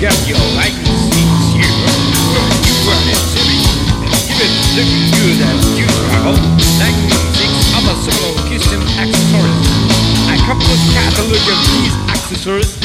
got your lightning license here. You run it to me. Give it looking good as you travel. 1906 other similar kitchen accessories. I come with catalog of these accessories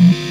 Thank you.